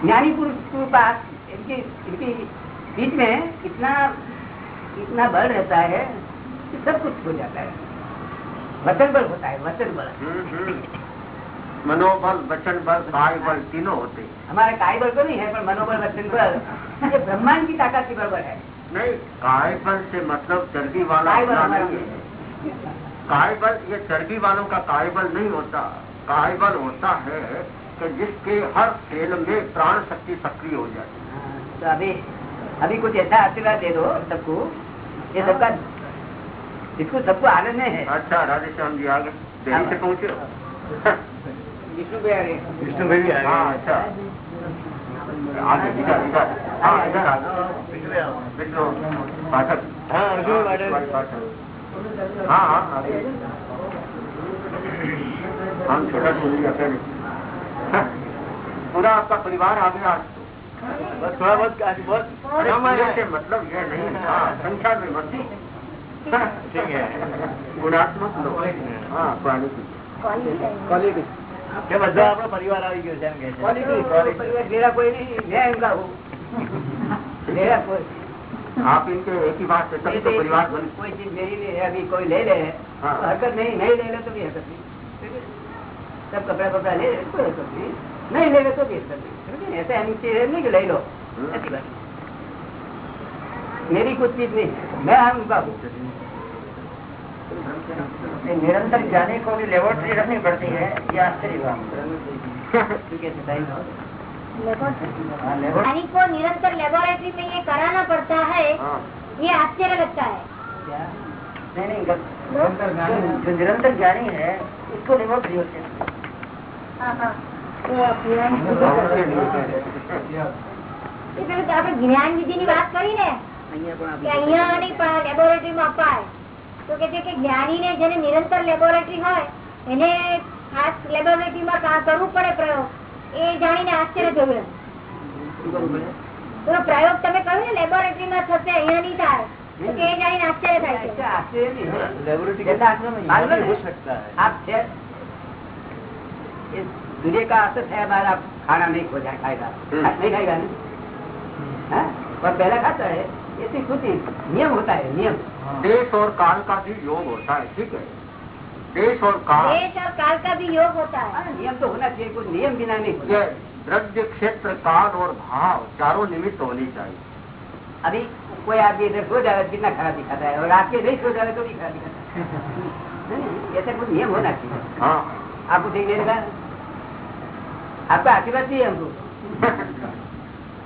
ज्ञानी पुरुष के पास इनकी इनकी बीच में इतना इतना बल रहता है कि सब कुछ हो जाता है। वचन बल होता है वचन बल। हम्म, हम्म। मनोबल वचन बल काय बल तीनों होते हैं। हमारे काय बल तो नहीं है पर मनोबल वचन बल ये ब्रह्मांड की ताकत की बराबर है। नहीं काय बल से मतलब चर्बी वाला काय बल होना हमारा नहीं है। काय बल ये चर्बी वालों का काय बल नहीं होता। काय बल होता है कि जिसके हर खेल में प्राण शक्ति सक्रिय हो जाती है तो अभी अभी कुछ ऐसा आशीर्वाद दे दो सबको। ये सबका इसको सबको आनंद है। अच्छा राधेश्याम जी आगे। देरी से पहुँचे विष्णु भाई आ गए विष्णु भाई भी आ हाँ। गए अच्छा। आगे इधर इधर। हाँ इधर विष्णु पाठक। हाँ विष्णु पाठक। हाँ हाँ हम छोटा सुनिए अकेले पूरा आपका परिवार आ गया। आज बस थोड़ा बहुत आज बहुत अरे कम पूरे है से मतलब यह नहीं हाँ संख्या में मत ठीक है गुणात्मक लोग हाँ क्वालिटी ક્વોલિટી કે બધા આપણો પરિવાર આવી ગયો છે એમ કે છે क्वालिटी मेरा कोई नहीं मैं उनका हूँ मेरा कोई आप इनके एक ही बात से तभी तो परिवार बन कोई चीज मेरी नहीं है अभी कोई ले ले हाँ। तो हरकत नहीं नहीं ले ले तो भी हरकत नहीं सब कपड़ा कपड़ा ले ले कोई हरकत नहीं नहीं ले ले तो भी हरकत नहीं समझे? ऐसा हम चीज़ नहीं कि ले लो। ऐसी बात मेरी कुछ चीज़ नहीं है मैं हम उनका हूँ निरंतर जाने को भी लेबोरेटरी रखनी पड़ती है ये आश्चर्य है। लेबोरेटरी को निरंतर लेबोरेटरी में ये कराना पड़ता है हाँ। ये आश्चर्य लगता है। क्या? नहीं नहीं निरंतर ज्ञानी है उसको लेबोरेटरी होती है। વાત કરી ને અહિયાં લેબોરેટરી કે પ્રયોગ એ જાણીને આશ્ચર્ય જોયું તો પ્રયોગ તમે કહ્યું ને લેબોરેટરી માં થશે અહિયાં નહીં થાય. એ જાણીને આશ્ચર્ય થાય આશ્ચર્ય નહીં લેબોરેટરી છે. है? हो है सूर्य का असर है खाना जाए खाएगा। हम्म। खा- नहीं खाएगा नहीं हाँ? और पहला खाता है कुछ ही। नियम होता है नियम। देश और काल का भी योग होता है ठीक है? देश और काल। देश और काल का भी योग होता है। हाँ, नियम तो होना चाहिए कुछ नियम बिना नहीं द्रव्य क्षेत्र काल और भाव चारों निमित्त होनी चाहिए। अभी कोई आदमी इधर सो जाए कितना खराब दिखाता है और रात के नहीं सो जाए तो भी खराब दिखाता है। <laughs> नहीं, ऐसा कुछ नियम होना चाहिए। हाँ। आपको ठीक नहीं लगा आपका आशीर्वाद चाहिए हमको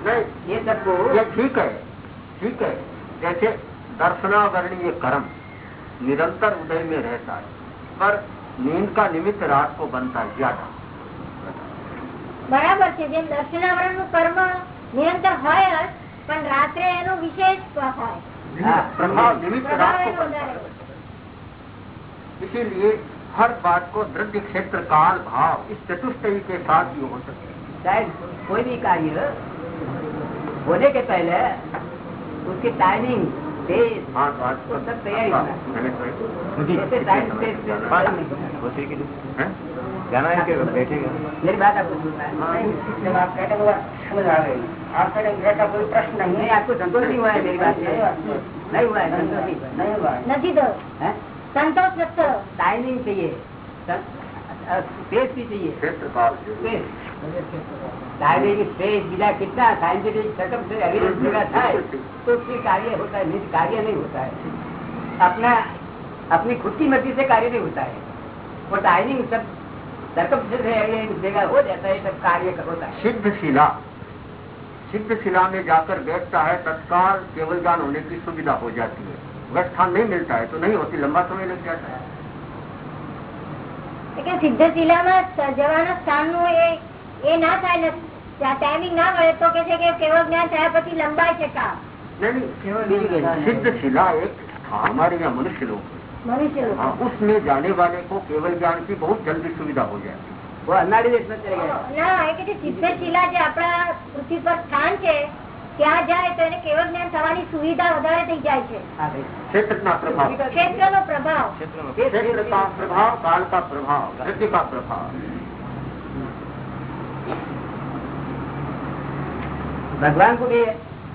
नहीं ये सबको ये ठीक है ठीक है जैसे दर्शनावरणीय कर्म निरंतर उदय में रहता है पर नींद का निमित्त रात को बनता है ज्यादा બરાબર છે જેમ દર્શનાવરણ નું કર્મ નિરંતર હોય જ પણ રાત્રે એનો વિશેષ હોય हाँ, प्रभाव निमित्त પ્રભાવ रात को એનો बनता વધારે है હોય. इसीलिए हर बात को द्रव्य क्षेत्र काल भाव इस चतुष्टयी के साथ ही हो सकते हैं शायद कोई भी कार्य होने के पहले उसकी टाइमिंग डेज़ हाँ तो सब तैयारी तो- कि हैं? जाना है बैठेगा। मेरी बात आपको सुनना है। आप बेटा कोई प्रश्न नहीं है। आपको संतोष नहीं हुआ है मेरी बात नहीं हुआ है संतोष नहीं हुआ नहीं हुआ है। નથી તો हैं? સંતોષ નથી થયો. टाइमिंग चाहिए स्पेस भी चाहिए क्षेत्र काल टाइमिंग स्पेस बीजा कितना साइंटिफिक सेटअप से एविडेंस पूरा થાય तो फिर कार्य होता है नहीं तो कार्य नहीं होता है अपना अपनी खुद की मर्जी से कार्य नहीं होता है वो टाइमिंग सब सरकम से एविडेंस जगह हो जाता है सब कार्य होता है सिद्ध शिला सिद्ध शिला में जाकर बैठता है तत्काल केवल ज्ञान होने की सुविधा हो जाती है अगर स्थान नहीं मिलता है तो नहीं होती लंबा समय लग जाता है એટલે કે સિદ્ધ શિલામાં સ- જવાના સ્થાનનું એ એ ના થાય ને ટાઈમિંગ ના મળે તો કે છે કે કેવળ જ્ઞાન થયા પછી લંબાય છે કામ नहीं नहीं सिद्ध शिला एक हमारे यहाँ मनुष्य लोग हैं। મનુષ્ય લોકો. हाँ, उसमें जाने वाले को केवल ज्ञान की बहुत जल्दी सुविधा हो जाती वो अन्नाड़ी देश में चले गए ના એ કે છે સિદ્ધ શિલા જે આપણા પૃથ્વી પર સ્થાન છે ત્યાં જાય તો એને કેવળ જ્ઞાન થવાની સુવિધા વધારે થઈ જાય છે હા ભાઈ क्षेत्र का प्रभाव ક્ષેત્રનો પ્રભાવ ક્ષેત્રનો क्षेत्र का प्रभाव काल का प्रभाव वृद्धि का प्रभाव भगवान को भी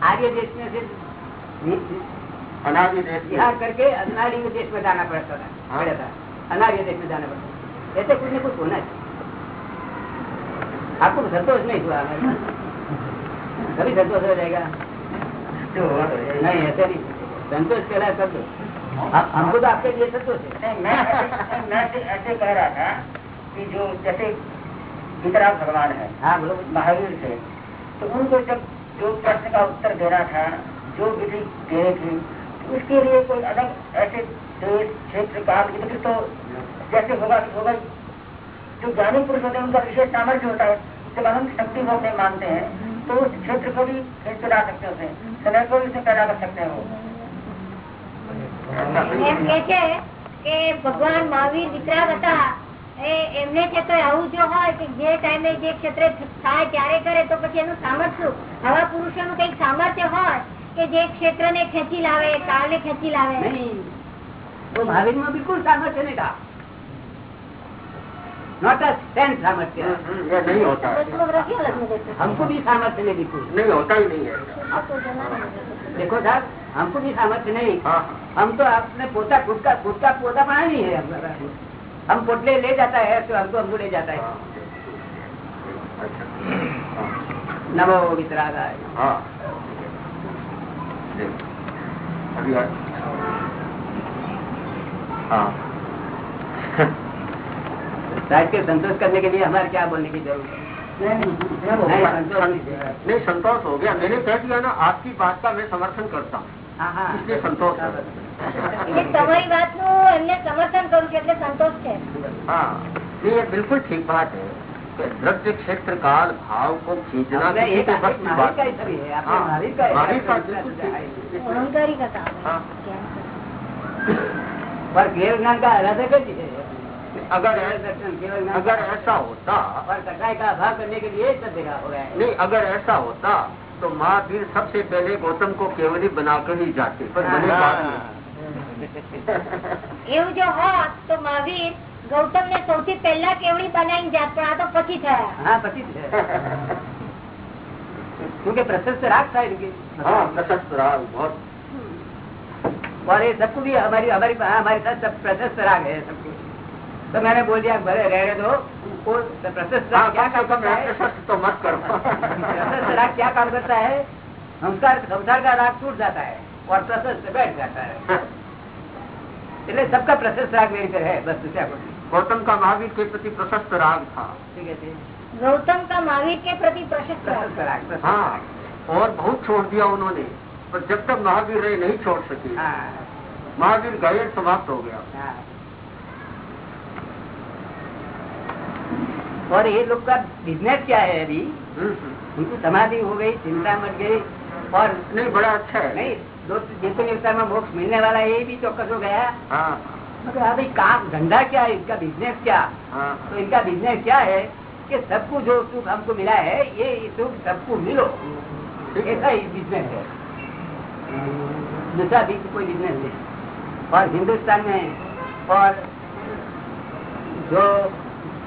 आर्य देश में से अनादि देश में बिहार करके अनार्य देश में जाना पड़ता था हाँ। पड़ा था अनार्य देश में जाना पड़ता था ऐसे कुछ न कुछ होना चाहिए आपको संतोष नहीं हुआ हमारे साथ। कभी संतोष हो जाएगा। नहीं ऐसे नहीं। संतोष पहला शब्द हम- हमको तो आपके लिए संतोष है। मैं ऐसे मैं ऐसे- ऐसे कह रहा था कि जो जैसे वितराग भगवान है हाँ बोलो। महावीर थे तो उनको जब जो प्रश्न का उत्तर देना था जो विधि देनी थी तो उसके लिए कोई अलग ऐसे देश क्षेत्र काल की विधि तो जैसे होगा कि होगा जो ज्ञानी पुरुष होते हैं उनका विशेष सामर्थ्य होता है। जब अनंत शक्ति को अपने मानते हैं तो उस क्षेत्र को भी खेल चला सकते हैं उसे समय को भी उसे पैदा कर सकते हैं वो એમ કે છે કે ભગવાન મહાવીર વિતરાગ હતા એ એમને છે તો આવું જો હોય કે જે ટાઈમે જે ક્ષેત્રે થાય ત્યારે કરે તો પછી એનું સામર્થ્ય આવા પુરુષોનું કઈક સામર્થ્ય હોય કે જે ક્ષેત્રને ખેંચી લાવે કાળને ખેંચી લાવે नहीं वो महावीर में बिल्कुल सामर्थ्य नहीं था नॉट अ सामर्थ्य ये नहीं होता। हमको भी सामर्थ्य नहीं दिखू। नहीं होता ही नहीं है। देखो साहब हमको भी सामर्थ्य नहीं। हाँ, हाँ। हम तो आपने पोता खुद का खुद का पोता पाया नहीं है। हम पोटले ले जाता है तो हमको हमको ले जाता है। हाँ, अच्छा। नमो वितरागाय। अभी हाँ। <laughs> साहब के संतोष करने के लिए हमारे क्या बोलने की जरूरत है नहीं, संतोष नहीं है। नहीं संतोष हो गया मैंने कह दिया ना आपकी बात का मैं समर्थन करता हूँ हाँ, हाँ। इसलिए संतोष है। એટલે <laughs> તમારી વાતનું એમને સમર્થન કરું છું એટલે સંતોષ છે हाँ नहीं ये बिल्कुल ठीक बात है कि द्रव्य क्षेत्र काल भाव को खींचना आपने किसी एक के बस की महावीर बात का ही नहीं। सभी है आपने हाँ, महावीर का है। महावीर का आपने बिल्कुल दूसरा ठीक। है। અહંકારી કથા हाँ। पर केवल ज्ञान का आराधक ही है अगर केवल ऐसा- दर्शन केवल ज्ञान अगर का- ऐसा होता और कटाई का अभाव करने के लिए सब देखा हो गया है नहीं अगर ऐसा होता तो महावीर सबसे पहले गौतम को केवली बनाकर ही जाते पर बने बाद में એવું જો હોત તો મહાવીર ગૌતમ ને સૌથી પહેલા કેવડી બનાવી જાત પણ આ તો પછી થયા हाँ पति है क्योंकि प्रशस्त राग था इनके हाँ प्रशस्त राग बहुत और ये सबको भी हमारी हमारी हाँ, हमारे साथ सब प्रशस्त राग है सबको तो मैंने बोल दिया भले रहने दो वो प्रशस्त हाँ राग क्या कम से काम कम करता है प्रशस्त तो मत करो प्रशस्त राग क्या काम करता है संस्कार संसार का राग टूट जाता है और प्रशस्त बैठ जाता है इसलिए सबका प्रशस्त राग मेरे पर है बस दूसरा कुछ नहीं। गौतम का महावीर के प्रति प्रशस्त राग था ठीक है ठीक है। ગૌતમ का महावीर के प्रति प्रशस्त प्रशस्त राग प्रशस्त हाँ राग। और बहुत छोड़ दिया उन्होंने पर जब तक महावीर रहे नहीं छोड़ सके हाँ महावीर गए समाप्त हो गया और ये लोग का बिज़नेस क्या है अभी? हम्म, हम्म। उनकी समाधि हो गई चिंता मट गई। और नहीं बड़ा अच्छा है। नहीं दो जितने अवतार में मोक्ष मिलने वाला है, ये भी चौकस हो गया। हाँ। मगर अभी काम धंधा क्या है? इसका बिज़नेस क्या? हाँ। तो इनका बिज़नेस क्या है? कि सबको जो सुख हमको मिला है ये सुख सबको मिलो। ऐसा ही बिज़नेस है। दूसरा भी कोई बिज़नेस नहीं। और हिंदुस्तान में और जो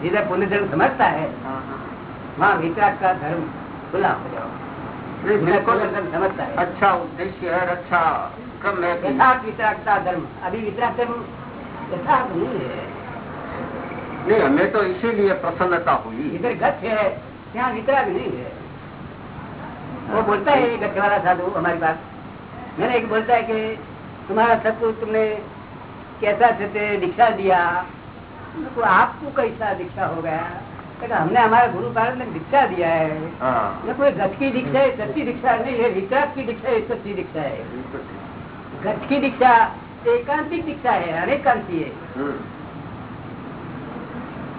जिधर पुण्य धर्म समझता है। हाँ, हाँ। वहाँ वितराग का धर्म खुला हो जाओ। समझता है। अच्छा उद्देश्य है अच्छा क्रम है यथार्थ वितराग धर्म। अभी वितराग धर्म यथार्थ नहीं है। नहीं हमें तो इसीलिए प्रसन्नता हुई। इधर गच्छ है यहाँ वितराग नहीं है। वो बोलता है ये गच्छ वाला साधु हमारी बात। मैंने एक बोलता है कि तुम्हारा सब कुछ तुमने कैसा से दीक्षा दिया? बोला, आपको कैसा दीक्षा हो गया हमने हमारे गुरु महाराज ने दीक्षा दिया है। हाँ। कोई गच्छ की दीक्षा है सच्ची दीक्षा नहीं है वितराग की दीक्षा है सच्ची दीक्षा है। गच्छ की दीक्षा एकांतिक दीक्षा है अनेकांती है। हम्म।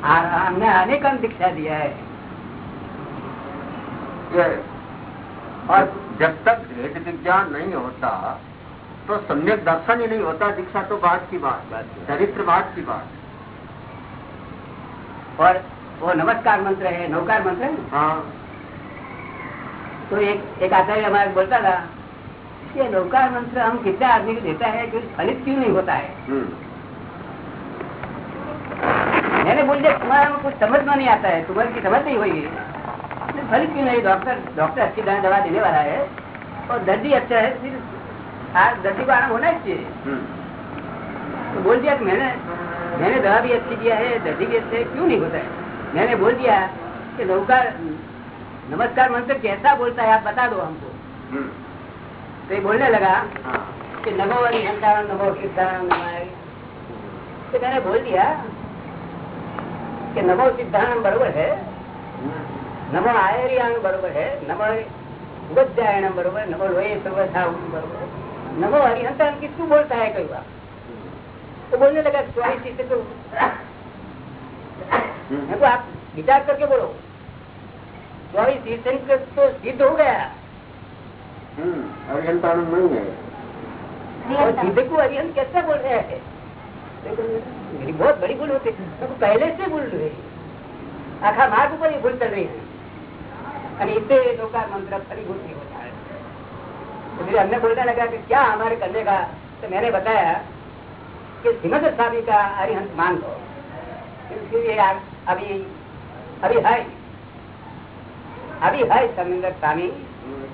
हमने अनेकांत दीक्षा दिया है। ये और जब तक भेद विज्ञान नहीं होता तो सम्यक दर्शन ही नहीं होता दीक्षा तो बात की बात चरित्र बात की बात। और वो नमस्कार मंत्र है नौकार मंत्र है हाँ। तो एक एक आचार्य हमारे बोलता था ये नौकार मंत्र हम कितने आदमी को देता है कि फलित क्यों नहीं होता है? हम्म, मैंने बोल दिया तुम्हारा में कुछ समझ में नहीं आता है तुम्हारी की समझ नहीं होगी। तो फलित क्यों नहीं? डॉक्टर डॉक्टर अच्छी तरह दवा देने वाला है और दर्दी अच्छा है फिर आज दर्दी को आराम होना चाहिए। हम्म, तो बोल दिया मैंने मैंने दवा भी अच्छी दिया है दर्दी भी अच्छे है क्यों नहीं होता है? मैंने बोल दिया कि नौकार नमस्कार मंत्र कैसा बोलता है आप बता दो हमको। हम्म, तो ये बोलने लगा हाँ, कि नमो हरिहंताराम नमो सिद्धाराम नमाय। तो मैंने बोल दिया कि नमो सिद्धाराम बरोबर है नमो आयरियाण बरोबर है नमो उपाध्यायण बरोबर नमो लोये सर्वथा बरोबर नमो हरिहंताराम किसको बोलता है कई बार तो बोलने लगा चौबीस से तो को आप विचार करके बोलो। चौबीस तीर्थंकर तो सिद्ध हो गया। हम्म, अभियंताणु नहीं है और सीधे को अरिहंत कैसे बोल रहे हैं? देखो, मेरी बहुत बड़ी भूल होती मैं तो पहले से भूल रही ही। चल रही है। અને इससे लोकार मंत्र फलीभूत नहीं होता है। तो फिर हमने बोलने लगा कि क्या हमारे करने का? तो मैंने बताया कि श्रीमद स्वामी का अरिहंत मान ये आ- अभी अभी है। अभी है समिंदर स्वामी।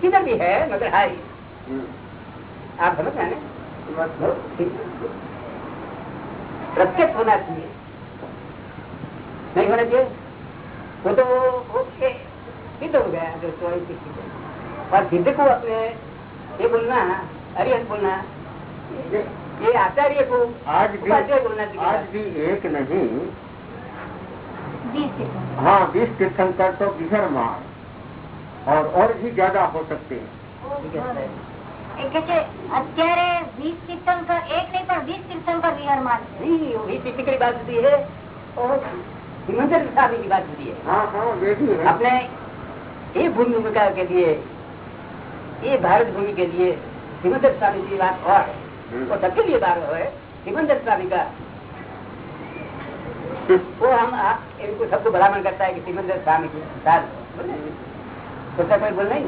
किधर भी है, मगर है। आप समझ रहे प्रत्यक्ष होना चाहिए। नहीं होना चाहिए? वो तो ओके। सिद्ध हो गया, जो की सिद्ध और सिद्ध को अपने ये बोलना अरिहंत बोलना ये- ये आचार्य को आज भी उपाध्याय बोलना आज चाहिए भी एक नहीं बीस सेकंड हाँ बीस तीर्थंकर तो बिहर मार और और भी ज्यादा हो सकते हैं એ કે છે અત્યારે વીસ તીર્થંકર એક નહીં પણ વીસ તીર્થંકર વિહારમાં છે नहीं वही सिद्ध की बात होती है और हिमंतर स्वामी की बात होती है हाँ हाँ वे भी है अपने ये भूमिका के लिए ये भारत भूमि के लिए हिमंतर स्वामी की बात और है वो सबके लिए बारह है वो हम इनको सबको भलामण करता है कि सिमंदर स्वामी की साल उसका तो कोई बोल नहीं?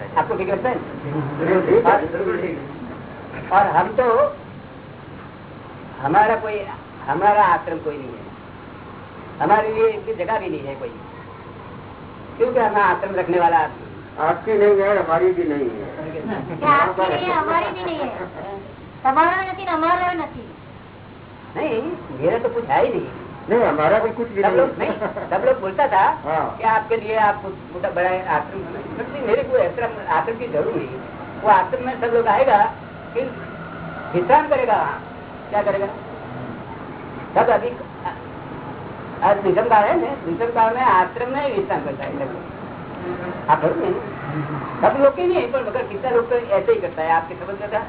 है आपको ठीक लगता है। और हम तो हमारा कोई हमारा आश्रम कोई नहीं है। हमारे लिए इनकी जगह भी नहीं है कोई। क्योंकि हमें आश्रम रखने वाला आदमी आपकी नहीं है हमारी भी नहीं है કે આપકી નહીં અમારી બી નહીં है તમારો નથી ને અમારો નથી नहीं मेरा तो कुछ है ही नहीं नहीं हमारा भी कुछ भी सब लोग नहीं नहीं सब लोग बोलता था हाँ। कि आपके लिए आप कुछ मोटा बड़ा आश्रम बनाएं। नहीं, मेरे को आश्रम आश्रम की जरूर नहीं वो आश्रम में सब लोग आएगा फिर विश्राम करेगा वहाँ क्या करेगा सब अभी आज निगम काल है ना निगम काल में आश्रम में विश्राम करता है आप करो सब लोग के नहीं पर मगर कितना लोग तो ऐसे ही करता है आपके समझ में था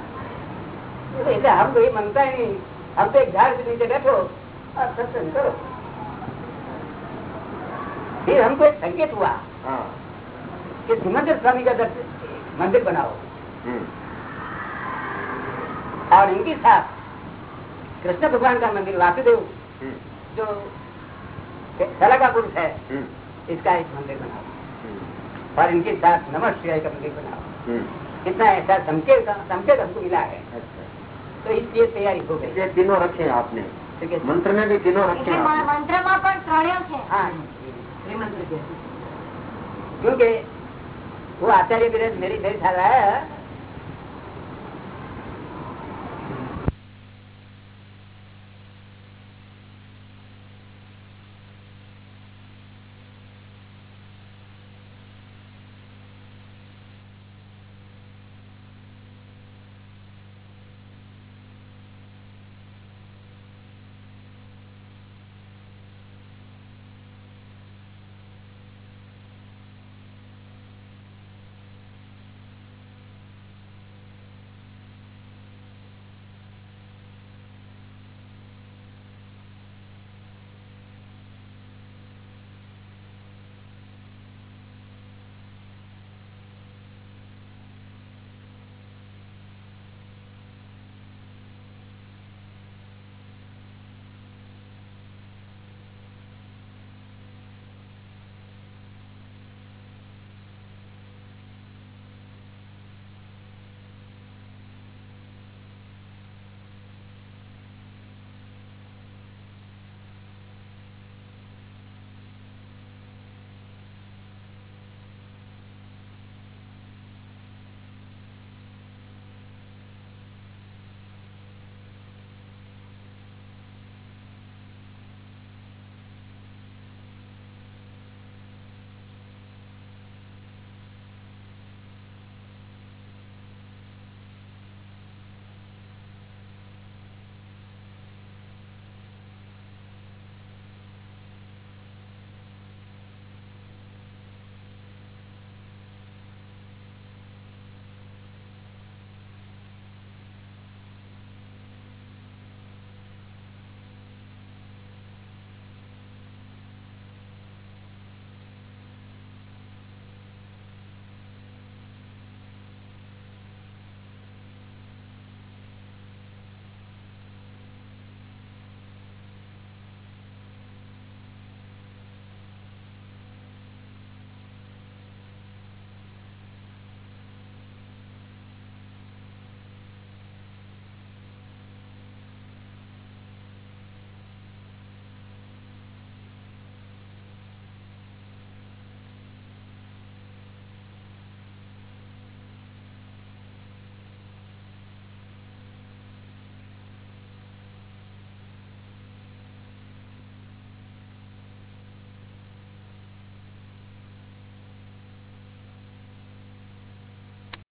ऐसे हम कोई मानता ही नहीं। हम तो एक झाड़ के नीचे बैठो और सत्संग करो। फिर हमको एक संकेत हुआ हाँ। कि सिमंदर स्वामी का दर्शन मंदिर बनाओ। हम्म, और इनके साथ कृष्ण भगवान का मंदिर वासुदेव हम्म, जो कला का पुरुष है हम्म, इसका एक मंदिर बनाओ। और इनके साथ नमः शिवाय का मंदिर बनाओ हम्म, इतना ऐसा संकेत संकेत हमको मिला है अच्छा तो इसलिए तैयारी हो गई ये तीनों रखे हैं आपने ठीक है मंत्र में भी तीनों रखे એટલે हैं મ- आपने મંત્રમાં પણ ત્રણેય છે हाँ श्रीमंत्र के क्योंकि वो आचार्य विरज मेरी मेरे साथ आया